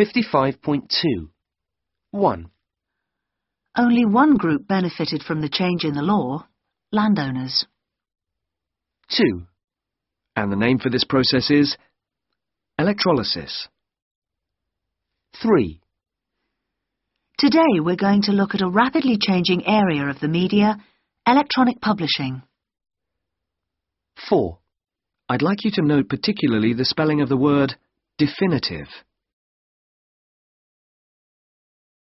55.2 1. Only one group benefited from the change in the law, landowners. 2. And the name for this process is electrolysis. 3. Today we're going to look at a rapidly changing area of the media, electronic publishing. 4. I'd like you to note particularly the spelling of the word definitive.